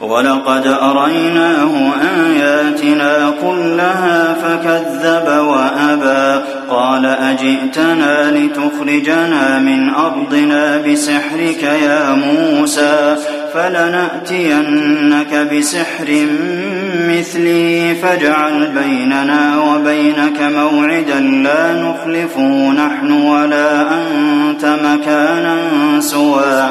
ولقد أريناه آياتنا كلها فكذب وأبى. قال أجئتنا لتخرجنا من أرضنا بسحرك يا موسى فلنأتينك بسحر مثلي فاجعل بيننا وبينك موعدا لا نخلفه نحن ولا أنت مكانا سوى.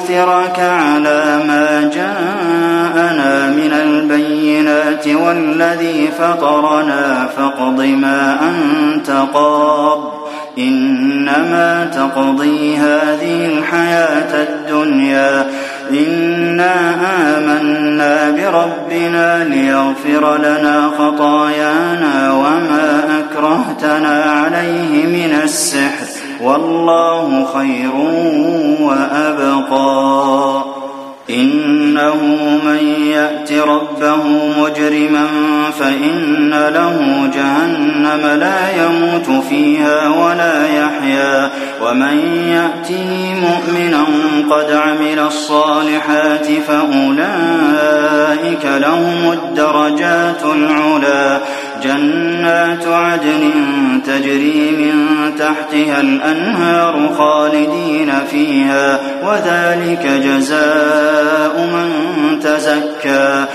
نؤثرك على ما جاءنا من البينات والذي فطرنا فاقض ما أنت قاض إنما تقضي هذه الحياة الدنيا إنا آمنا بربنا ليغفر لنا خطايانا وما أكرهتنا عليه من السحر والله خير مجرما فإن له جهنم لا يموت فيها ولا يحيا ومن يأته مؤمنا قد عمل الصالحات فأولئك لهم الدرجات العلا جنات عدن تجري من تحتها الأنهار خالدين فيها وذلك جزاء من تزكى